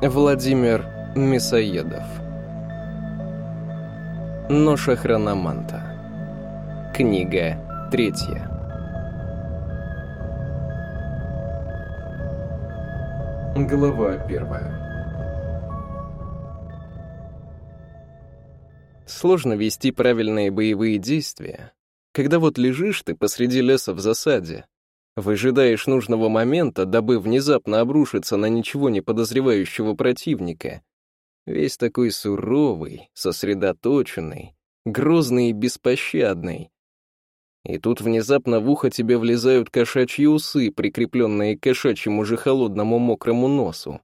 Владимир Мясоедов. Ноша хрономанта Книга третья. Глава первая. Сложно вести правильные боевые действия, когда вот лежишь ты посреди леса в засаде, выжидаешь нужного момента, дабы внезапно обрушиться на ничего не подозревающего противника. Весь такой суровый, сосредоточенный, грозный и беспощадный. И тут внезапно в ухо тебе влезают кошачьи усы, прикрепленные к кошачьему же холодному мокрому носу.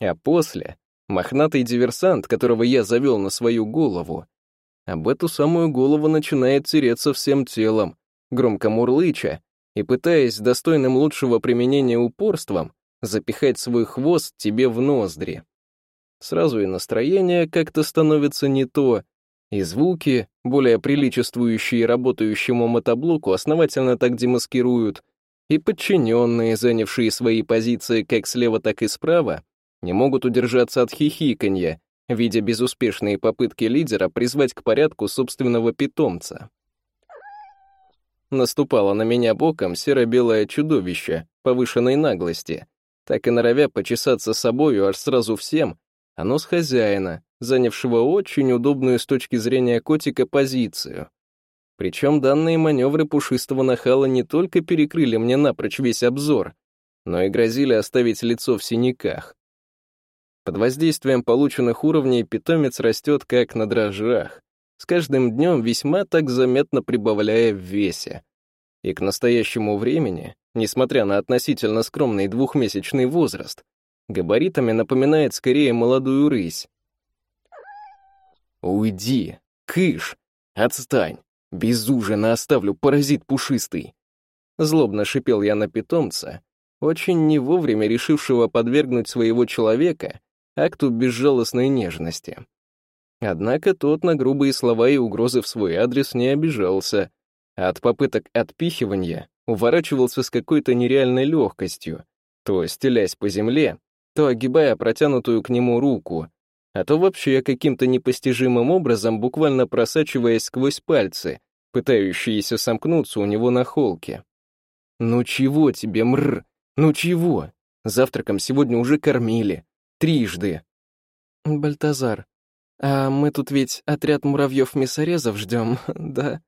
А после — мохнатый диверсант, которого я завел на свою голову, об эту самую голову начинает тереться всем телом, громко мурлыча, и пытаясь достойным лучшего применения упорством запихать свой хвост тебе в ноздри. Сразу и настроение как-то становится не то, и звуки, более приличествующие работающему мотоблоку, основательно так демаскируют, и подчиненные, занявшие свои позиции как слева, так и справа, не могут удержаться от хихиканья, видя безуспешные попытки лидера призвать к порядку собственного питомца. Наступало на меня боком серо-белое чудовище повышенной наглости, так и норовя почесаться собою аж сразу всем, оно с хозяина, занявшего очень удобную с точки зрения котика позицию. Причем данные маневры пушистого нахала не только перекрыли мне напрочь весь обзор, но и грозили оставить лицо в синяках. Под воздействием полученных уровней питомец растет как на дрожжах, с каждым днем весьма так заметно прибавляя в весе. И к настоящему времени, несмотря на относительно скромный двухмесячный возраст, габаритами напоминает скорее молодую рысь. «Уйди! Кыш! Отстань! Без ужина оставлю, паразит пушистый!» Злобно шипел я на питомца, очень не вовремя решившего подвергнуть своего человека акту безжалостной нежности. Однако тот на грубые слова и угрозы в свой адрес не обижался, а от попыток отпихивания уворачивался с какой-то нереальной легкостью, то стелясь по земле, то огибая протянутую к нему руку, а то вообще каким-то непостижимым образом буквально просачиваясь сквозь пальцы, пытающиеся сомкнуться у него на холке. «Ну чего тебе, мр? Ну чего? Завтраком сегодня уже кормили. Трижды. Бальтазар, а мы тут ведь отряд муравьев-мясорезов ждем, да?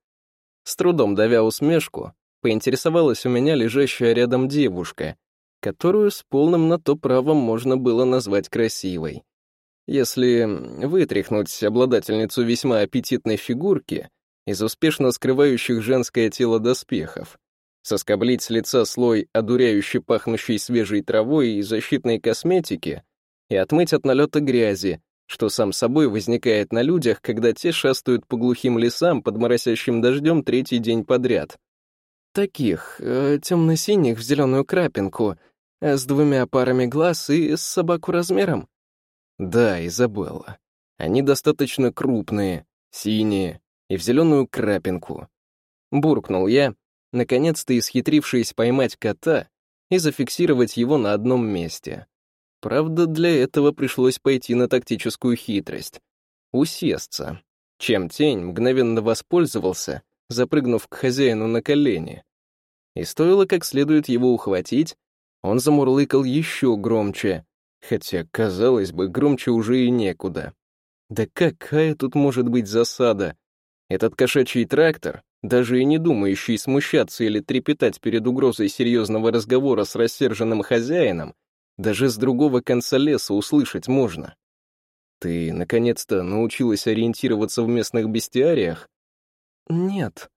С трудом давя усмешку, поинтересовалась у меня лежащая рядом девушка, которую с полным на то правом можно было назвать красивой. Если вытряхнуть обладательницу весьма аппетитной фигурки из успешно скрывающих женское тело доспехов, соскоблить с лица слой одуряюще пахнущей свежей травой и защитной косметики — и отмыть от налета грязи, что сам собой возникает на людях, когда те шастают по глухим лесам под моросящим дождем третий день подряд. Таких, э, темно-синих в зеленую крапинку, э, с двумя парами глаз и с собаку размером. Да, Изабелла. Они достаточно крупные, синие и в зеленую крапинку. Буркнул я, наконец-то исхитрившись поймать кота и зафиксировать его на одном месте. Правда, для этого пришлось пойти на тактическую хитрость. Усесться. Чем тень мгновенно воспользовался, запрыгнув к хозяину на колени. И стоило как следует его ухватить, он замурлыкал еще громче, хотя, казалось бы, громче уже и некуда. Да какая тут может быть засада? Этот кошачий трактор, даже и не думающий смущаться или трепетать перед угрозой серьезного разговора с рассерженным хозяином, даже с другого конца леса услышать можно. Ты, наконец-то, научилась ориентироваться в местных бестиариях? Нет.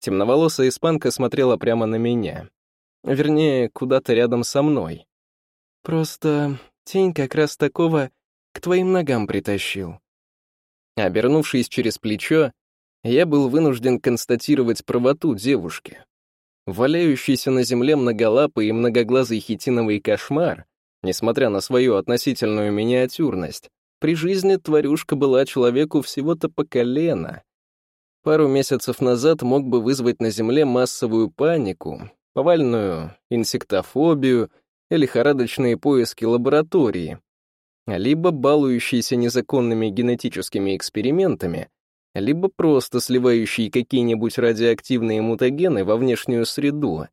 Темноволосая испанка смотрела прямо на меня. Вернее, куда-то рядом со мной. Просто тень как раз такого к твоим ногам притащил. Обернувшись через плечо, я был вынужден констатировать правоту девушки. Валяющийся на земле многолапый и многоглазый хитиновый кошмар, несмотря на свою относительную миниатюрность, при жизни тварюшка была человеку всего-то по колено. Пару месяцев назад мог бы вызвать на земле массовую панику, повальную инсектофобию и лихорадочные поиски лаборатории, либо балующийся незаконными генетическими экспериментами, либо просто сливающий какие-нибудь радиоактивные мутагены во внешнюю среду.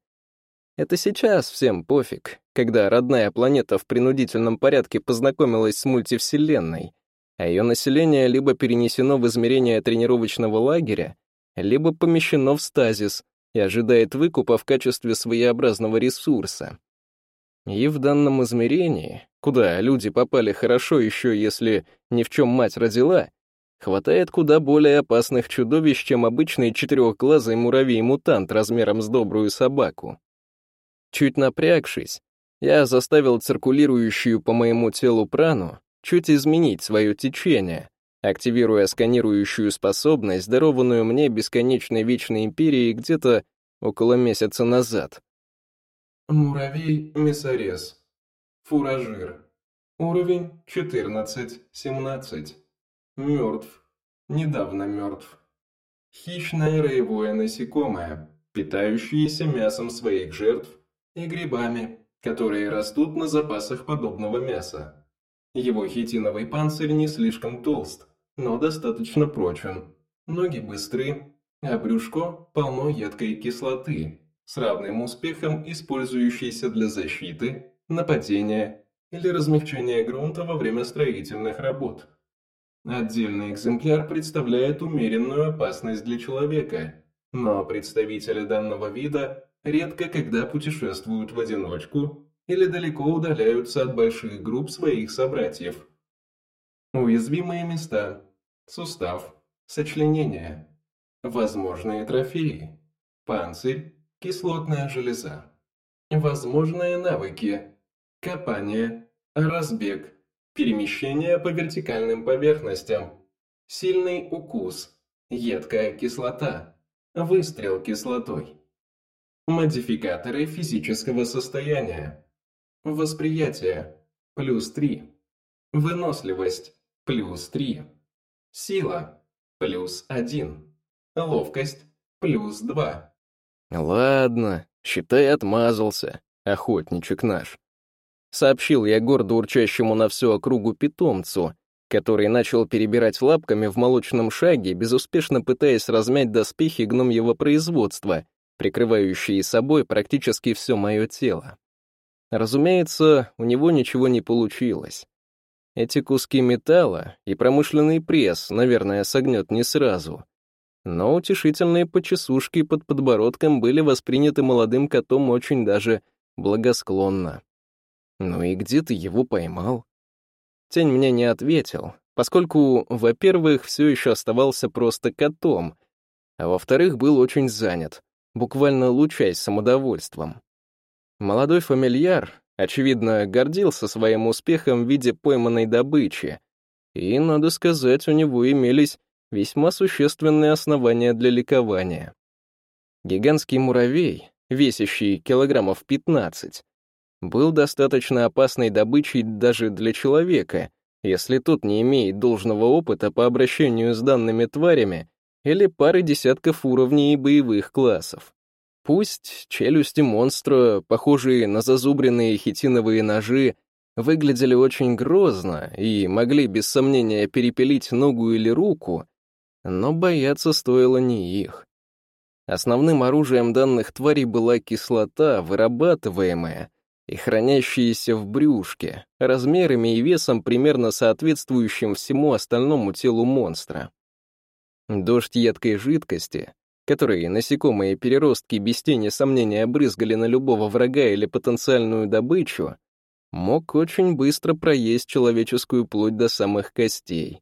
Это сейчас всем пофиг, когда родная планета в принудительном порядке познакомилась с мультивселенной, а ее население либо перенесено в измерение тренировочного лагеря, либо помещено в стазис и ожидает выкупа в качестве своеобразного ресурса. И в данном измерении, куда люди попали хорошо еще если ни в чем мать родила, хватает куда более опасных чудовищ, чем обычный четырехглазый муравей-мутант размером с добрую собаку. Чуть напрягшись, я заставил циркулирующую по моему телу прану чуть изменить свое течение, активируя сканирующую способность, дарованную мне бесконечной вечной империей где-то около месяца назад. Муравей-мясорез. Фуражир. Уровень 14-17. Мертв. Недавно мертв. Хищное роевое насекомое, питающееся мясом своих жертв и грибами, которые растут на запасах подобного мяса. Его хитиновый панцирь не слишком толст, но достаточно прочен. Ноги быстры, а брюшко полно едкой кислоты, с равным успехом использующейся для защиты, нападения или размягчения грунта во время строительных работ. Отдельный экземпляр представляет умеренную опасность для человека, но представители данного вида редко когда путешествуют в одиночку или далеко удаляются от больших групп своих собратьев. Уязвимые места сустав, сочленение, возможные трофеи, панцирь, кислотная железа, возможные навыки, копание, разбег, перемещение по вертикальным поверхностям, сильный укус, едкая кислота, выстрел кислотой, модификаторы физического состояния, восприятие, плюс 3, выносливость, плюс 3. Сила – плюс один. Ловкость – плюс два. Ладно, считай, отмазался, охотничек наш. Сообщил я гордо урчащему на всю округу питомцу, который начал перебирать лапками в молочном шаге, безуспешно пытаясь размять доспехи гномьего производства, прикрывающие собой практически все мое тело. Разумеется, у него ничего не получилось. Эти куски металла и промышленный пресс, наверное, согнет не сразу. Но утешительные почесушки под подбородком были восприняты молодым котом очень даже благосклонно. «Ну и где ты его поймал?» Тень мне не ответил, поскольку, во-первых, все еще оставался просто котом, а во-вторых, был очень занят, буквально лучаясь самодовольством. Молодой фамильяр, очевидно, гордился своим успехом в виде пойманной добычи, и, надо сказать, у него имелись весьма существенные основания для ликования. Гигантский муравей, весящий килограммов 15, был достаточно опасной добычей даже для человека, если тот не имеет должного опыта по обращению с данными тварями или пары десятков уровней боевых классов. Пусть челюсти монстра, похожие на зазубренные хитиновые ножи, выглядели очень грозно и могли без сомнения перепилить ногу или руку, но бояться стоило не их. Основным оружием данных тварей была кислота, вырабатываемая и хранящаяся в брюшке, размерами и весом примерно соответствующим всему остальному телу монстра. Дождь едкой жидкости, которые насекомые переростки без тени сомнения брызгали на любого врага или потенциальную добычу, мог очень быстро проесть человеческую плоть до самых костей.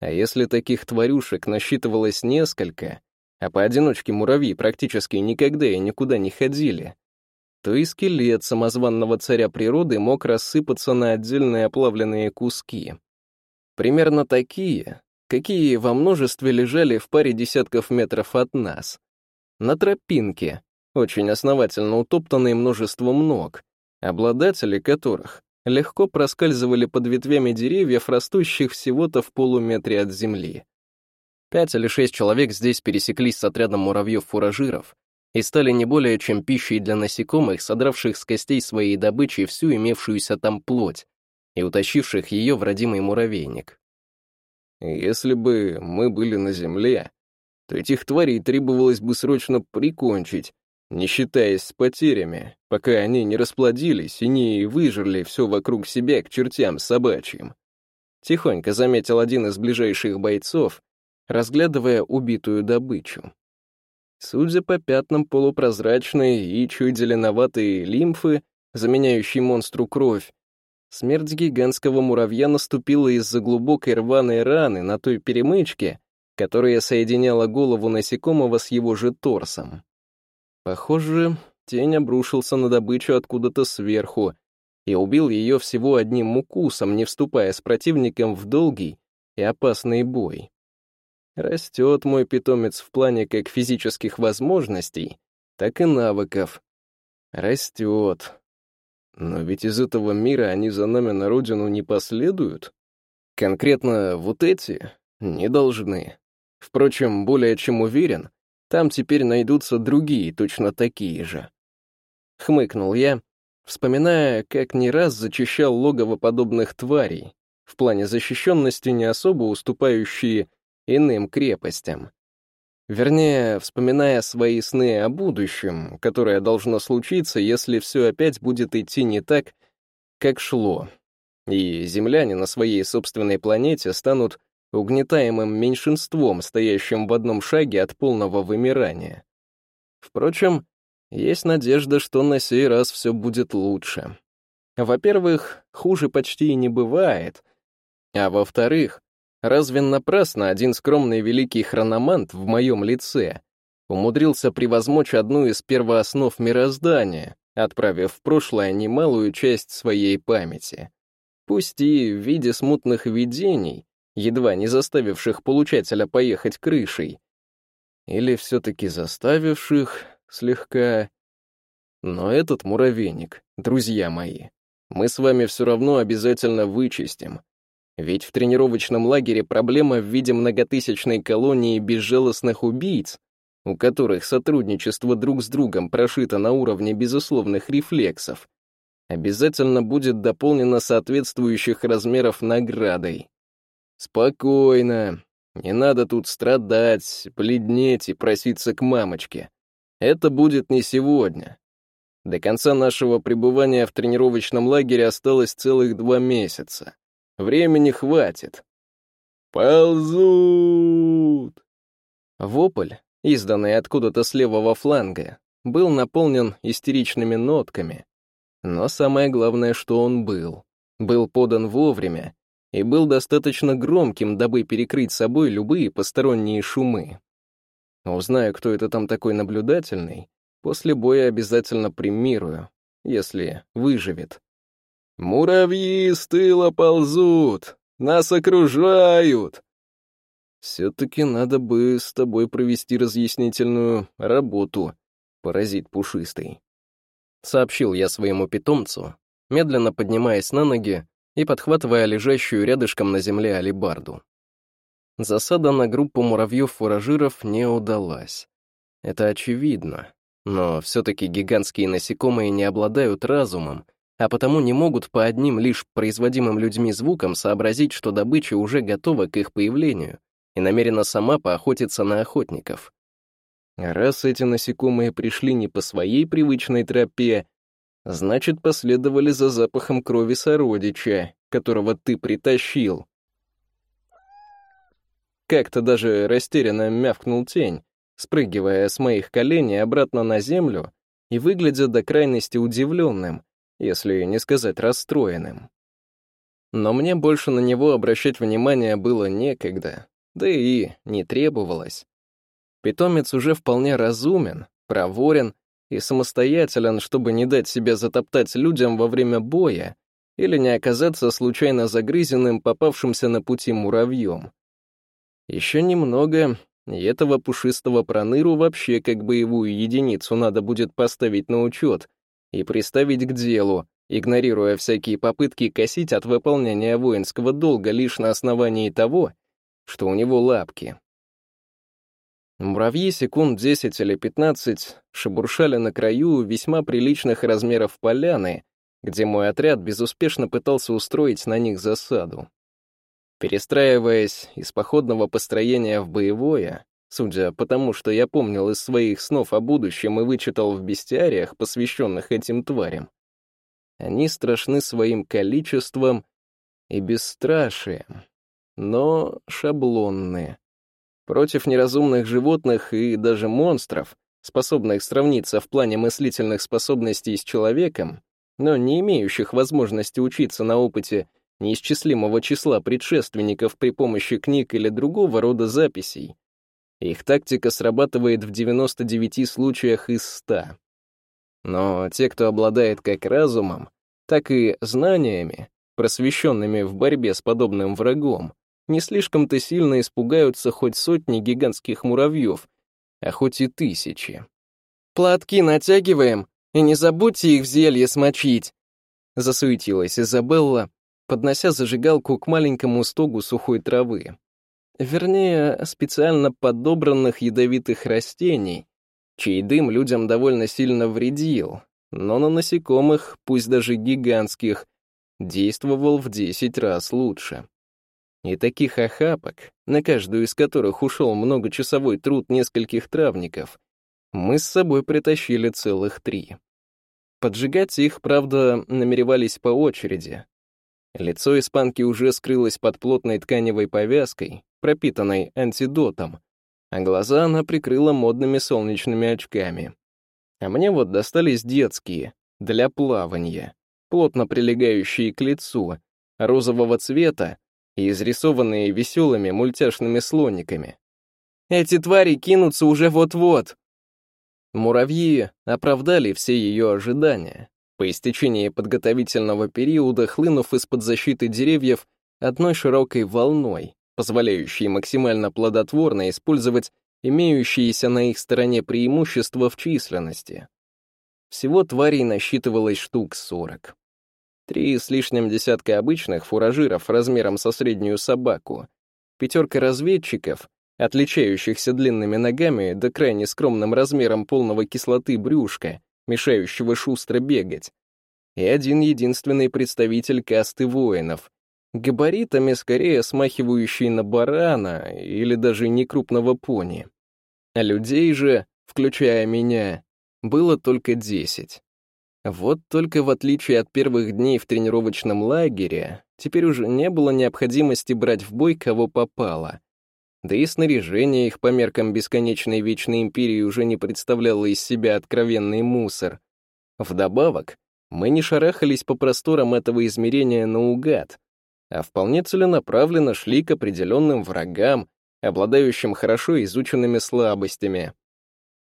А если таких тварюшек насчитывалось несколько, а поодиночке муравьи практически никогда и никуда не ходили, то и скелет самозванного царя природы мог рассыпаться на отдельные оплавленные куски. Примерно такие какие во множестве лежали в паре десятков метров от нас. На тропинке, очень основательно утоптанной множеством ног, обладатели которых легко проскальзывали под ветвями деревьев, растущих всего-то в полуметре от земли. Пять или шесть человек здесь пересеклись с отрядом муравьев-фуражиров и стали не более чем пищей для насекомых, содравших с костей своей добычи всю имевшуюся там плоть, и утащивших ее в родимый муравейник. Если бы мы были на земле, то этих тварей требовалось бы срочно прикончить, не считаясь с потерями, пока они не расплодились и не выжрали все вокруг себя к чертям собачьим. Тихонько заметил один из ближайших бойцов, разглядывая убитую добычу. Судя по пятнам полупрозрачной и чуть зеленоватой лимфы, заменяющей монстру кровь, смерть гигантского муравья наступила из-за глубокой рваной раны на той перемычке, которая соединяла голову насекомого с его же торсом. Похоже, тень обрушился на добычу откуда-то сверху и убил ее всего одним укусом, не вступая с противником в долгий и опасный бой. Растет мой питомец в плане как физических возможностей, так и навыков. Растет. Но ведь из этого мира они за нами на родину не последуют. Конкретно вот эти не должны. Впрочем, более чем уверен, там теперь найдутся другие, точно такие же. Хмыкнул я, вспоминая, как не раз зачищал логово подобных тварей, в плане защищенности не особо уступающие иным крепостям. Вернее, вспоминая свои сны о будущем, которое должно случиться, если все опять будет идти не так, как шло, и земляне на своей собственной планете станут угнетаемым меньшинством, стоящим в одном шаге от полного вымирания. Впрочем, есть надежда, что на сей раз все будет лучше. Во-первых, хуже почти и не бывает, а во-вторых, Разве напрасно один скромный великий хрономант в моем лице умудрился превозмочь одну из первооснов мироздания, отправив в прошлое немалую часть своей памяти? Пусть и в виде смутных видений, едва не заставивших получателя поехать крышей, или все-таки заставивших слегка... Но этот муравейник, друзья мои, мы с вами все равно обязательно вычистим, ведь в тренировочном лагере проблема в виде многотысячной колонии безжалостных убийц, у которых сотрудничество друг с другом прошито на уровне безусловных рефлексов, обязательно будет дополнено соответствующих размеров наградой. Спокойно, не надо тут страдать, бледнеть и проситься к мамочке. Это будет не сегодня. До конца нашего пребывания в тренировочном лагере осталось целых два месяца. Времени хватит. Ползут! Вопль, изданный откуда-то с левого фланга, был наполнен истеричными нотками. Но самое главное, что он был. Был подан вовремя и был достаточно громким, дабы перекрыть собой любые посторонние шумы. Узнаю, кто это там такой наблюдательный, после боя обязательно премирую, если выживет. «Муравьи с тыла ползут! Нас окружают!» «Все-таки надо бы с тобой провести разъяснительную работу, паразит пушистый», — сообщил я своему питомцу, медленно поднимаясь на ноги и подхватывая лежащую рядышком на земле алибарду. Засада на группу муравьев-фуражиров не удалась. Это очевидно, но все-таки гигантские насекомые не обладают разумом а потому не могут по одним лишь производимым людьми звукам сообразить, что добыча уже готова к их появлению и намерена сама поохотиться на охотников. Раз эти насекомые пришли не по своей привычной тропе, значит, последовали за запахом крови сородича, которого ты притащил. Как-то даже растерянно мявкнул тень, спрыгивая с моих коленей обратно на землю и выглядя до крайности удивленным, если не сказать расстроенным. Но мне больше на него обращать внимание было некогда, да и не требовалось. Питомец уже вполне разумен, проворен и самостоятелен, чтобы не дать себя затоптать людям во время боя или не оказаться случайно загрызенным, попавшимся на пути муравьем. Еще немного, и этого пушистого проныру вообще как боевую единицу надо будет поставить на учет — и приставить к делу, игнорируя всякие попытки косить от выполнения воинского долга лишь на основании того, что у него лапки. Муравьи секунд 10 или 15 шебуршали на краю весьма приличных размеров поляны, где мой отряд безуспешно пытался устроить на них засаду. Перестраиваясь из походного построения в боевое, судя по тому, что я помнил из своих снов о будущем и вычитал в бестиариях, посвященных этим тварям, они страшны своим количеством и бесстрашием, но шаблонные. Против неразумных животных и даже монстров, способных сравниться в плане мыслительных способностей с человеком, но не имеющих возможности учиться на опыте неисчислимого числа предшественников при помощи книг или другого рода записей. Их тактика срабатывает в 99 случаях из 100. Но те, кто обладает как разумом, так и знаниями, просвещенными в борьбе с подобным врагом, не слишком-то сильно испугаются хоть сотни гигантских муравьев, а хоть и тысячи. «Платки натягиваем, и не забудьте их в зелье смочить!» Засуетилась Изабелла, поднося зажигалку к маленькому стогу сухой травы. Вернее, специально подобранных ядовитых растений, чей дым людям довольно сильно вредил, но на насекомых, пусть даже гигантских, действовал в десять раз лучше. И таких охапок, на каждую из которых ушел многочасовой труд нескольких травников, мы с собой притащили целых три. Поджигать их, правда, намеревались по очереди, Лицо испанки уже скрылось под плотной тканевой повязкой, пропитанной антидотом, а глаза она прикрыла модными солнечными очками. А мне вот достались детские, для плавания, плотно прилегающие к лицу, розового цвета и изрисованные веселыми мультяшными слониками. «Эти твари кинутся уже вот-вот!» Муравьи оправдали все ее ожидания, по истечении подготовительного периода хлынув из-под защиты деревьев одной широкой волной, позволяющей максимально плодотворно использовать имеющиеся на их стороне преимущества в численности. Всего тварей насчитывалось штук сорок. Три с лишним десятка обычных фуражиров размером со среднюю собаку, пятерка разведчиков, отличающихся длинными ногами да крайне скромным размером полного кислоты брюшка, мешающего шустро бегать, и один единственный представитель касты воинов, габаритами скорее смахивающий на барана или даже некрупного пони. А людей же, включая меня, было только десять. Вот только в отличие от первых дней в тренировочном лагере, теперь уже не было необходимости брать в бой кого попало. Да и снаряжение их по меркам бесконечной вечной империи уже не представляло из себя откровенный мусор. Вдобавок, мы не шарахались по просторам этого измерения наугад, а вполне целенаправленно шли к определенным врагам, обладающим хорошо изученными слабостями.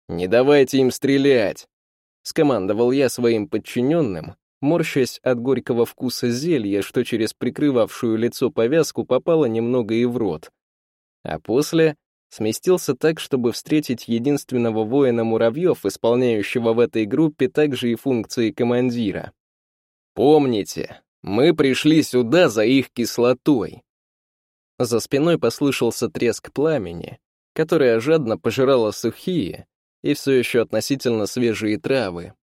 «Не давайте им стрелять!» — скомандовал я своим подчиненным, морщась от горького вкуса зелья, что через прикрывавшую лицо повязку попало немного и в рот а после сместился так, чтобы встретить единственного воина муравьев, исполняющего в этой группе также и функции командира. «Помните, мы пришли сюда за их кислотой». За спиной послышался треск пламени, которое жадно пожирало сухие и все еще относительно свежие травы.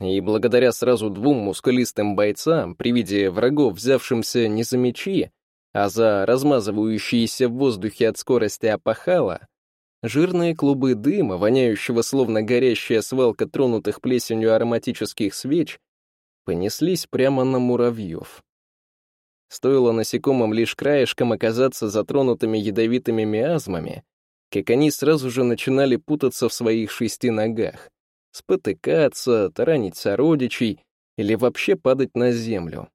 И благодаря сразу двум мускулистым бойцам, при виде врагов, взявшимся не за мечи, а за размазывающиеся в воздухе от скорости опахала жирные клубы дыма, воняющего словно горящая свалка тронутых плесенью ароматических свеч, понеслись прямо на муравьев. Стоило насекомым лишь краешком оказаться затронутыми ядовитыми миазмами, как они сразу же начинали путаться в своих шести ногах, спотыкаться, таранить сородичей или вообще падать на землю.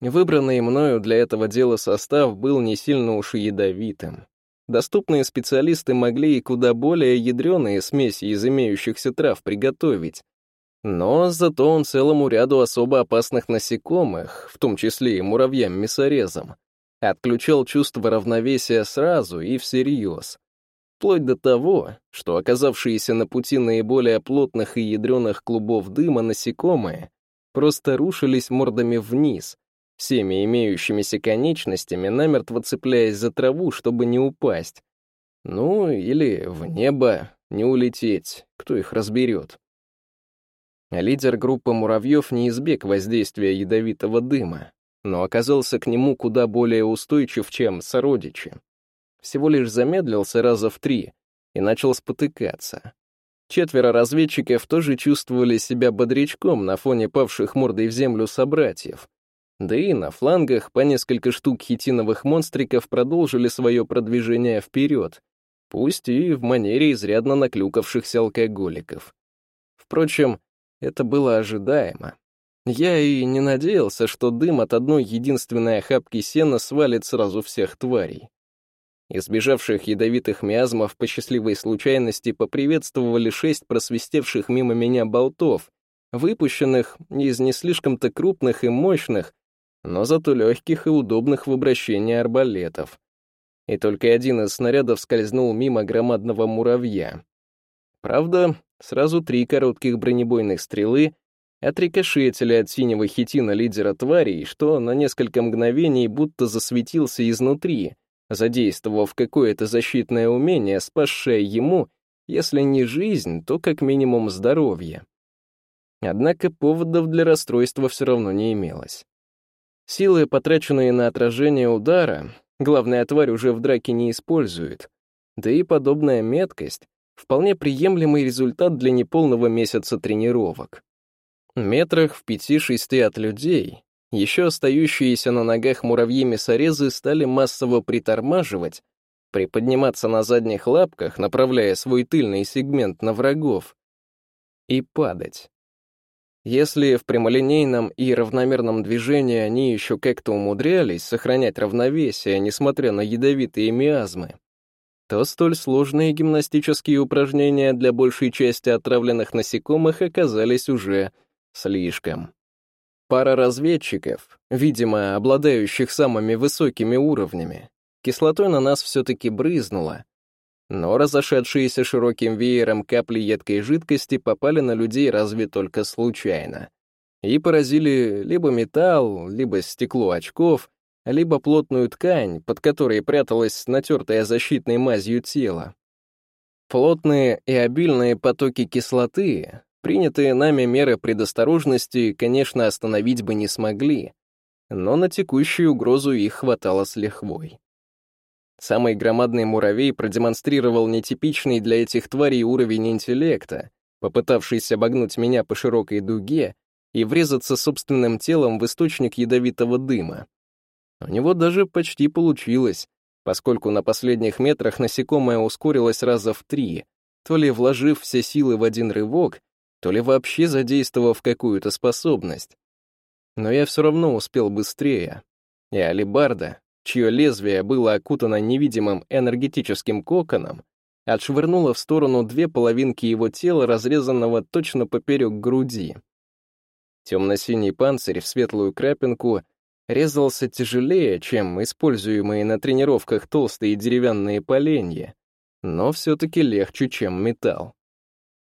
Выбранный мною для этого дела состав был не сильно уж ядовитым. Доступные специалисты могли и куда более ядреные смеси из имеющихся трав приготовить. Но зато он целому ряду особо опасных насекомых, в том числе и муравьям-мясорезам, отключал чувство равновесия сразу и всерьез. Вплоть до того, что оказавшиеся на пути наиболее плотных и ядреных клубов дыма насекомые просто рушились мордами вниз — всеми имеющимися конечностями, намертво цепляясь за траву, чтобы не упасть. Ну, или в небо не улететь, кто их разберет. Лидер группы муравьев не избег воздействия ядовитого дыма, но оказался к нему куда более устойчив, чем сородичи. Всего лишь замедлился раза в три и начал спотыкаться. Четверо разведчиков тоже чувствовали себя бодрячком на фоне павших мордой в землю собратьев. Да и на флангах по несколько штук хитиновых монстриков продолжили свое продвижение вперед, пусть и в манере изрядно наклюкавшихся алкоголиков. Впрочем, это было ожидаемо. Я и не надеялся, что дым от одной единственной охапки сена свалит сразу всех тварей. Избежавших ядовитых миазмов по счастливой случайности поприветствовали шесть просвистевших мимо меня болтов, выпущенных из не слишком-то крупных и мощных, но зато легких и удобных в обращении арбалетов. И только один из снарядов скользнул мимо громадного муравья. Правда, сразу три коротких бронебойных стрелы отрикошетили от синего хитина лидера тварей, что на несколько мгновений будто засветился изнутри, задействовав какое-то защитное умение, спасшее ему, если не жизнь, то как минимум здоровье. Однако поводов для расстройства все равно не имелось. Силы, потраченные на отражение удара, главная тварь уже в драке не использует, да и подобная меткость — вполне приемлемый результат для неполного месяца тренировок. Метрах в пяти-шести от людей еще остающиеся на ногах муравьи-мясорезы стали массово притормаживать, приподниматься на задних лапках, направляя свой тыльный сегмент на врагов, и падать. Если в прямолинейном и равномерном движении они еще как-то умудрялись сохранять равновесие, несмотря на ядовитые миазмы, то столь сложные гимнастические упражнения для большей части отравленных насекомых оказались уже слишком. Пара разведчиков, видимо, обладающих самыми высокими уровнями, кислотой на нас все-таки брызнула, но разошедшиеся широким веером капли едкой жидкости попали на людей разве только случайно и поразили либо металл, либо стекло очков, либо плотную ткань, под которой пряталась натертая защитной мазью тело. Плотные и обильные потоки кислоты Принятые нами меры предосторожности, конечно, остановить бы не смогли, но на текущую угрозу их хватало с лихвой. Самый громадный муравей продемонстрировал нетипичный для этих тварей уровень интеллекта, попытавшийся обогнуть меня по широкой дуге и врезаться собственным телом в источник ядовитого дыма. У него даже почти получилось, поскольку на последних метрах насекомое ускорилось раза в три, то ли вложив все силы в один рывок, то ли вообще задействовав какую-то способность. Но я все равно успел быстрее, и алибарда, чье лезвие было окутано невидимым энергетическим коконом, отшвырнула в сторону две половинки его тела, разрезанного точно поперек груди. Темно-синий панцирь в светлую крапинку резался тяжелее, чем используемые на тренировках толстые деревянные поленья, но все-таки легче, чем металл.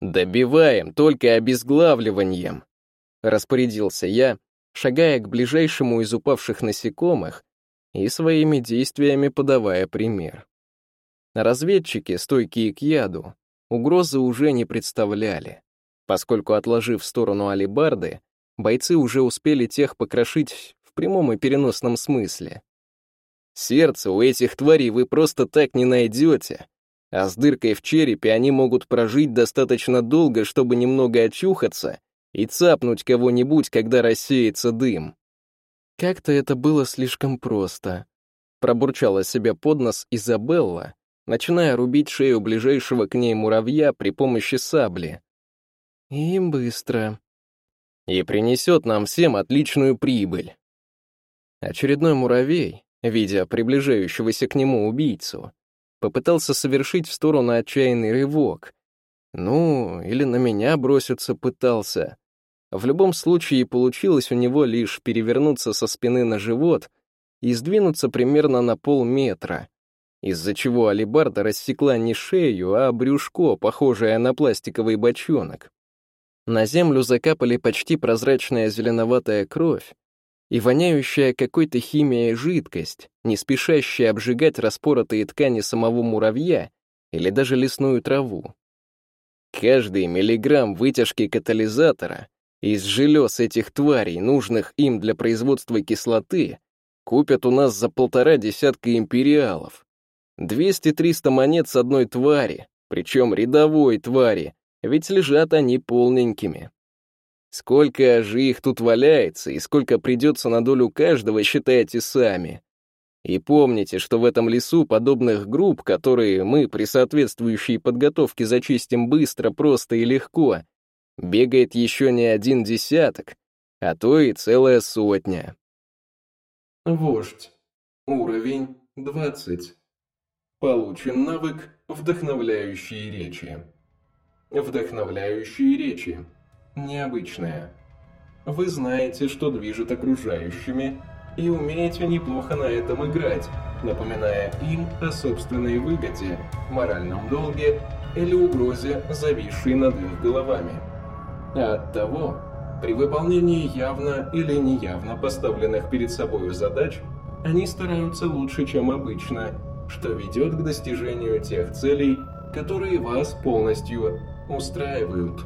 «Добиваем, только обезглавливанием», — распорядился я, шагая к ближайшему из упавших насекомых и своими действиями подавая пример. Разведчики, стойкие к яду, угрозы уже не представляли, поскольку, отложив в сторону алибарды, бойцы уже успели тех покрошить в прямом и переносном смысле. Сердце у этих тварей вы просто так не найдете, а с дыркой в черепе они могут прожить достаточно долго, чтобы немного очухаться и цапнуть кого-нибудь, когда рассеется дым. Как-то это было слишком просто. Пробурчала себе под нос Изабелла, начиная рубить шею ближайшего к ней муравья при помощи сабли. И быстро. И принесет нам всем отличную прибыль. Очередной муравей, видя приближающегося к нему убийцу, попытался совершить в сторону отчаянный рывок. Ну, или на меня броситься пытался. В любом случае получилось у него лишь перевернуться со спины на живот и сдвинуться примерно на полметра, из-за чего алибарда рассекла не шею, а брюшко, похожее на пластиковый бочонок. На землю закапали почти прозрачная зеленоватая кровь, и воняющая какой-то химией жидкость, не спешащая обжигать распоротые ткани самого муравья или даже лесную траву. Каждый миллиграмм вытяжки катализатора из желез этих тварей, нужных им для производства кислоты, купят у нас за полтора десятка империалов. 200-300 монет с одной твари, причем рядовой твари, ведь лежат они полненькими. Сколько же их тут валяется и сколько придется на долю каждого, считайте сами. И помните, что в этом лесу подобных групп, которые мы при соответствующей подготовке зачистим быстро, просто и легко, бегает еще не один десяток, а то и целая сотня. Вождь. Уровень 20. Получен навык «Вдохновляющие речи». Вдохновляющие речи. Необычное. Вы знаете, что движет окружающими, и умеете неплохо на этом играть, напоминая им о собственной выгоде, моральном долге или угрозе, зависшей над их головами. А оттого, при выполнении явно или неявно поставленных перед собой задач, они стараются лучше, чем обычно – что ведет к достижению тех целей, которые вас полностью устраивают.